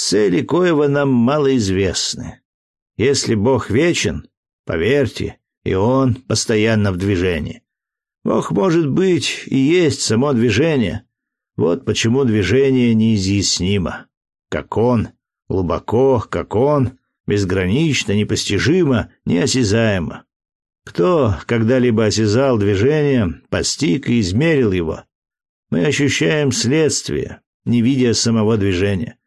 Цели коего нам мало известны. Если Бог вечен, поверьте, и Он постоянно в движении. Бог может быть и есть само движение. Вот почему движение неизъяснимо. Как Он, глубоко, как Он, безгранично, непостижимо, неосязаемо. Кто когда-либо осязал движение, постиг и измерил его? Мы ощущаем следствие, не видя самого движения.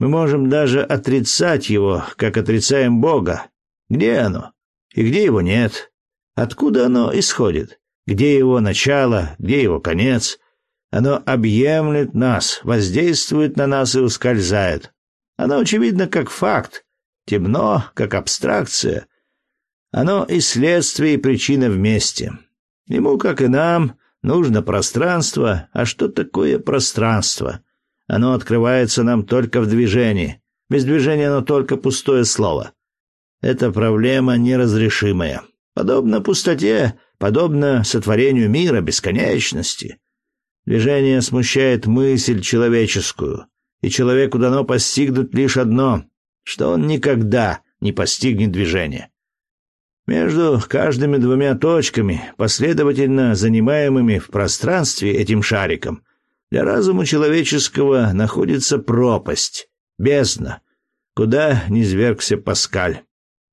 Мы можем даже отрицать его, как отрицаем Бога. Где оно? И где его нет? Откуда оно исходит? Где его начало, где его конец? Оно объемлет нас, воздействует на нас и ускользает. Оно очевидно как факт, темно как абстракция. Оно и следствие, и причина вместе. Ему, как и нам, нужно пространство. А что такое пространство? Оно открывается нам только в движении. Без движения оно только пустое слово. Это проблема неразрешимая. Подобно пустоте, подобно сотворению мира, бесконечности. Движение смущает мысль человеческую, и человеку дано постигнуть лишь одно, что он никогда не постигнет движения. Между каждыми двумя точками, последовательно занимаемыми в пространстве этим шариком, для разума человеческого находится пропасть, бездна, куда низвергся Паскаль.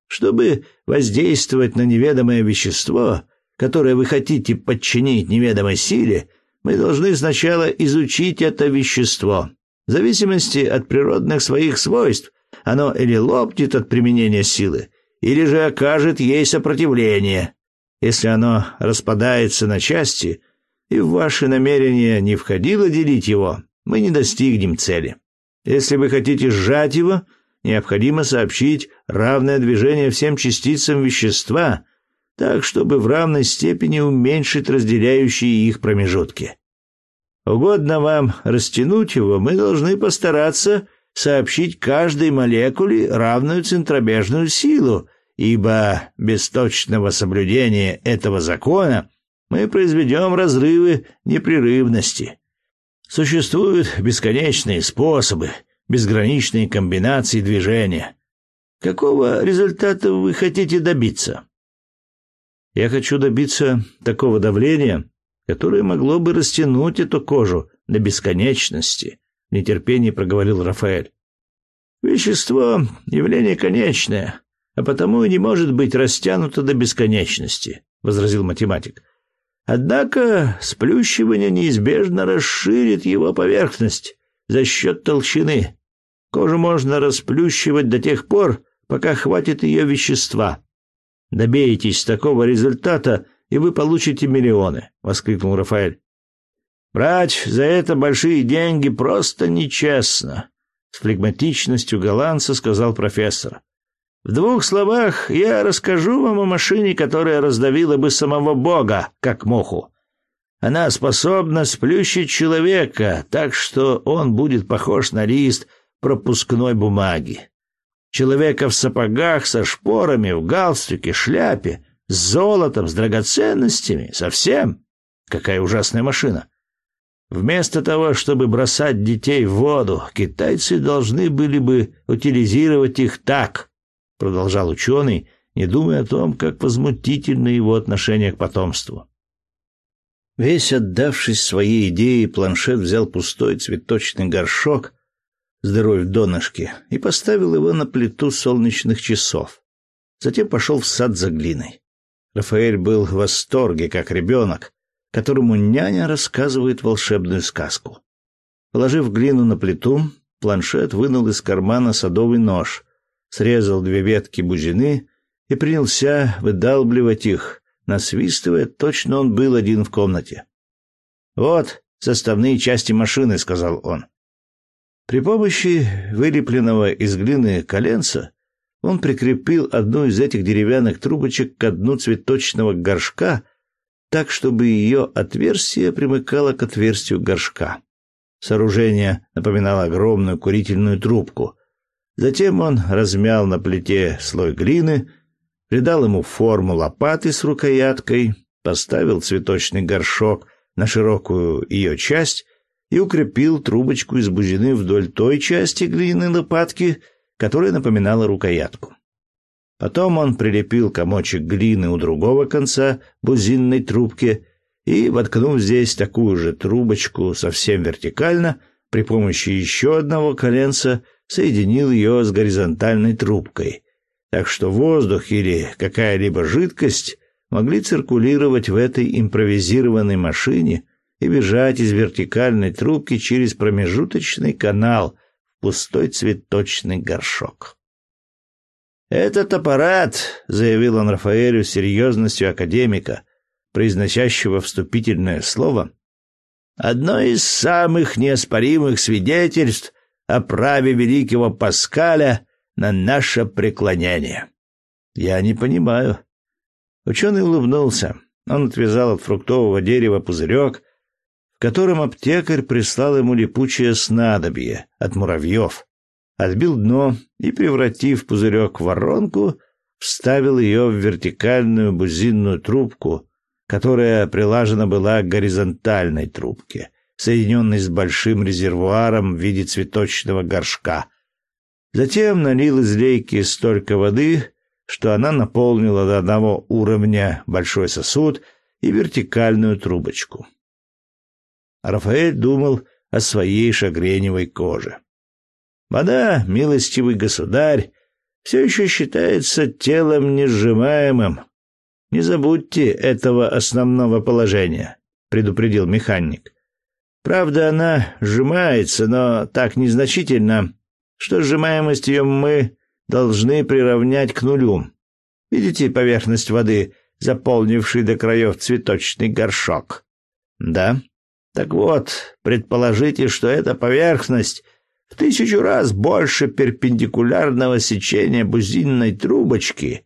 Чтобы воздействовать на неведомое вещество, которое вы хотите подчинить неведомой силе, мы должны сначала изучить это вещество. В зависимости от природных своих свойств, оно или лопнет от применения силы, или же окажет ей сопротивление. Если оно распадается на части, и в ваши намерения не входило делить его, мы не достигнем цели. Если вы хотите сжать его, необходимо сообщить равное движение всем частицам вещества, так чтобы в равной степени уменьшить разделяющие их промежутки. Угодно вам растянуть его, мы должны постараться сообщить каждой молекуле равную центробежную силу, ибо без точного соблюдения этого закона мы произведем разрывы непрерывности. Существуют бесконечные способы, безграничные комбинации движения. Какого результата вы хотите добиться? Я хочу добиться такого давления, которое могло бы растянуть эту кожу до бесконечности, в нетерпении проговорил Рафаэль. Вещество — явление конечное, а потому и не может быть растянуто до бесконечности, возразил математик. Однако сплющивание неизбежно расширит его поверхность за счет толщины. Кожу можно расплющивать до тех пор, пока хватит ее вещества. Добейтесь такого результата, и вы получите миллионы, воскликнул Рафаэль. Брать за это большие деньги просто нечестно, с флегматичностью голландца сказал профессор. В двух словах я расскажу вам о машине, которая раздавила бы самого Бога, как муху. Она способна сплющить человека, так что он будет похож на лист пропускной бумаги. Человека в сапогах со шпорами, в галстуке, шляпе, с золотом, с драгоценностями, совсем. Какая ужасная машина. Вместо того, чтобы бросать детей в воду, китайцы должны были бы утилизировать их так, продолжал ученый, не думая о том, как возмутительно его отношение к потомству. Весь отдавшись своей идее, планшет взял пустой цветочный горшок дырой в донышке и поставил его на плиту солнечных часов. Затем пошел в сад за глиной. Рафаэль был в восторге, как ребенок, которому няня рассказывает волшебную сказку. Положив глину на плиту, планшет вынул из кармана садовый нож срезал две ветки бузины и принялся выдалбливать их, насвистывая, точно он был один в комнате. «Вот составные части машины», — сказал он. При помощи вылепленного из глины коленца он прикрепил одну из этих деревянных трубочек к дну цветочного горшка, так, чтобы ее отверстие примыкало к отверстию горшка. Сооружение напоминало огромную курительную трубку, Затем он размял на плите слой глины, придал ему форму лопаты с рукояткой, поставил цветочный горшок на широкую ее часть и укрепил трубочку из бузины вдоль той части глины лопатки, которая напоминала рукоятку. Потом он прилепил комочек глины у другого конца бузинной трубки и, воткнув здесь такую же трубочку совсем вертикально, при помощи еще одного коленца – соединил ее с горизонтальной трубкой, так что воздух или какая-либо жидкость могли циркулировать в этой импровизированной машине и бежать из вертикальной трубки через промежуточный канал в пустой цветочный горшок. «Этот аппарат», — заявил он Рафаэлю с серьезностью академика, произносящего вступительное слово, — «одно из самых неоспоримых свидетельств о праве великого Паскаля на наше преклонение. Я не понимаю. Ученый улыбнулся. Он отвязал от фруктового дерева пузырек, в котором аптекарь прислал ему липучее снадобье от муравьев, отбил дно и, превратив пузырек в воронку, вставил ее в вертикальную бузинную трубку, которая прилажена была к горизонтальной трубке, соединенной с большим резервуаром в виде цветочного горшка. Затем налил из лейки столько воды, что она наполнила до одного уровня большой сосуд и вертикальную трубочку. Рафаэль думал о своей шагреневой коже. Вода, милостивый государь, все еще считается телом несжимаемым. Не забудьте этого основного положения, предупредил механик. Правда, она сжимается, но так незначительно, что сжимаемость ее мы должны приравнять к нулю. Видите поверхность воды, заполнившей до краев цветочный горшок? Да. Так вот, предположите, что эта поверхность в тысячу раз больше перпендикулярного сечения бузинной трубочки,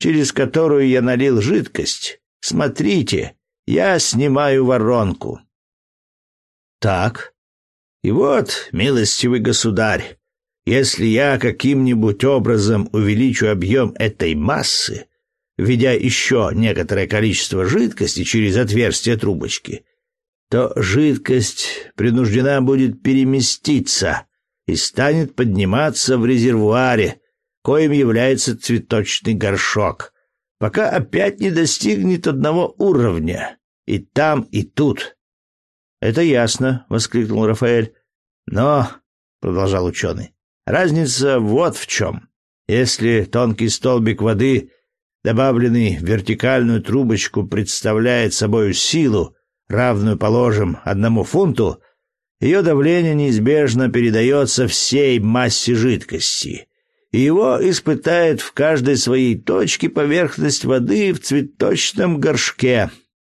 через которую я налил жидкость. Смотрите, я снимаю воронку. Так. И вот, милостивый государь, если я каким-нибудь образом увеличу объем этой массы, введя еще некоторое количество жидкости через отверстие трубочки, то жидкость принуждена будет переместиться и станет подниматься в резервуаре, коим является цветочный горшок, пока опять не достигнет одного уровня, и там, и тут. «Это ясно», — воскликнул Рафаэль. «Но», — продолжал ученый, Разница вот в чем. Если тонкий столбик воды, добавленный в вертикальную трубочку, представляет собой силу, равную, положим, одному фунту, ее давление неизбежно передается всей массе жидкости, и его испытает в каждой своей точке поверхность воды в цветочном горшке.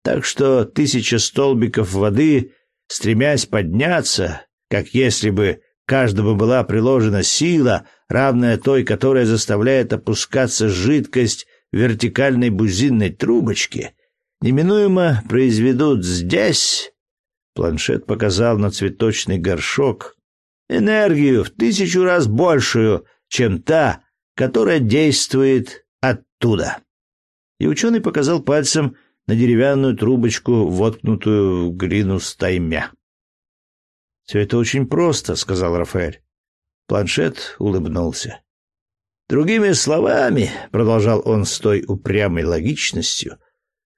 Так что тысяча столбиков воды, стремясь подняться, как если бы каждому была приложена сила, равная той, которая заставляет опускаться жидкость вертикальной бузинной трубочке, неминуемо произведут здесь, планшет показал на цветочный горшок, энергию в тысячу раз большую, чем та, которая действует оттуда. И ученый показал пальцем на деревянную трубочку, воткнутую в глину стаймя. «Все это очень просто», — сказал Рафаэль. Планшет улыбнулся. «Другими словами», — продолжал он с той упрямой логичностью,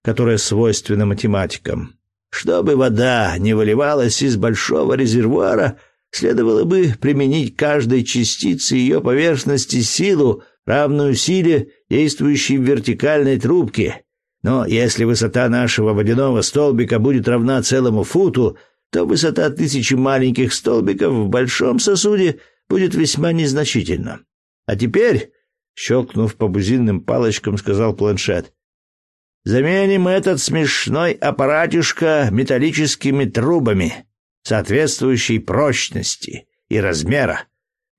которая свойственна математикам, «чтобы вода не выливалась из большого резервуара, следовало бы применить каждой частице ее поверхности силу, равную силе, действующей в вертикальной трубке. Но если высота нашего водяного столбика будет равна целому футу, то высота тысячи маленьких столбиков в большом сосуде будет весьма незначительна. А теперь, щелкнув по бузинным палочкам, сказал планшет, заменим этот смешной аппаратюшка металлическими трубами соответствующей прочности и размера.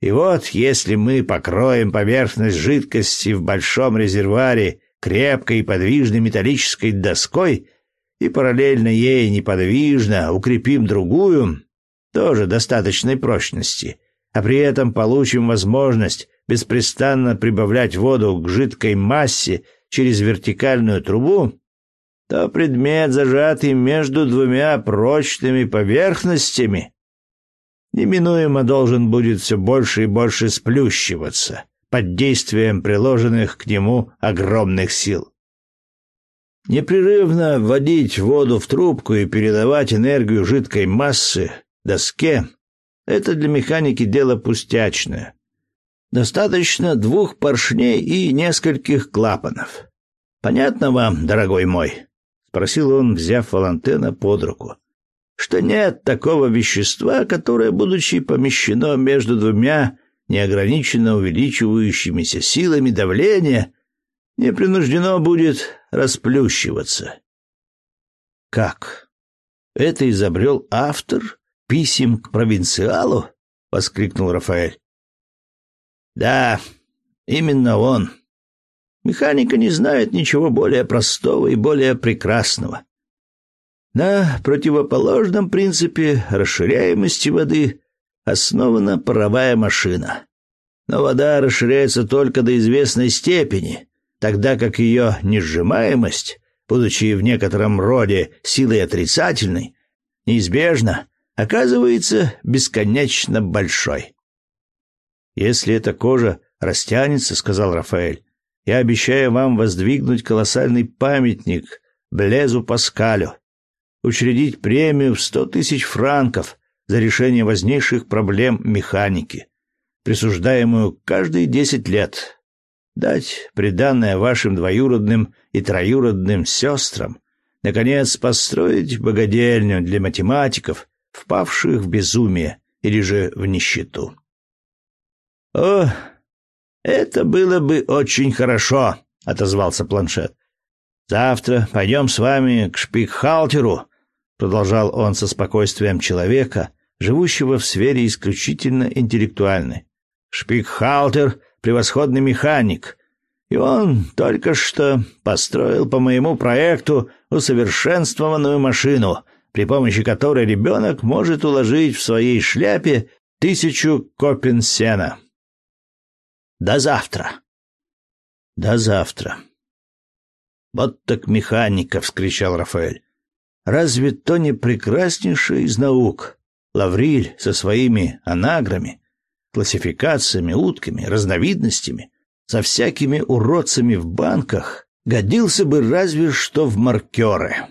И вот, если мы покроем поверхность жидкости в большом резервуаре крепкой и подвижной металлической доской — и параллельно ей неподвижно укрепим другую, тоже достаточной прочности, а при этом получим возможность беспрестанно прибавлять воду к жидкой массе через вертикальную трубу, то предмет, зажатый между двумя прочными поверхностями, неминуемо должен будет все больше и больше сплющиваться под действием приложенных к нему огромных сил. Непрерывно вводить воду в трубку и передавать энергию жидкой массы доске — это для механики дело пустячное. Достаточно двух поршней и нескольких клапанов. Понятно вам, дорогой мой? спросил он, взяв Валентина под руку. Что нет такого вещества, которое, будучи помещено между двумя неограниченно увеличивающимися силами давления, не принуждено будет расплющиваться. Как? Это изобрел автор писем к провинциалу? воскликнул Рафаэль. Да, именно он. Механика не знает ничего более простого и более прекрасного. На противоположном принципе расширяемости воды основана паровая машина. Но вода расширяется только до известной степени, тогда как ее несжимаемость, будучи в некотором роде силой отрицательной, неизбежно оказывается бесконечно большой. Если эта кожа растянется, сказал Рафаэль, я обещаю вам воздвигнуть колоссальный памятник Блезу Паскалю, учредить премию в сто тысяч франков за решение важнейших проблем механики, присуждаемую каждые десять лет, дать приданное вашим двоюродным и троюродным сестрам, наконец построить богадельню для математиков, впавших в безумие или же в нищету. О, это было бы очень хорошо, отозвался Планшет. Завтра пойдем с вами к шпикхалтеру, продолжал он со спокойствием человека, живущего в сфере исключительно интеллектуальной. Шпикхалтер превосходный механик, и он только что построил по моему проекту усовершенствованную машину, при помощи которой ребенок может уложить в своей шляпе тысячу копен сена. До завтра. До завтра. Вот так механика, вскричал Рафаэль. Разве то не прекраснейшая из наук? Лавриль со своими анаграми, классификациями, утками, разновидностями, со всякими уродцами в банках годился бы разве что в маркеры.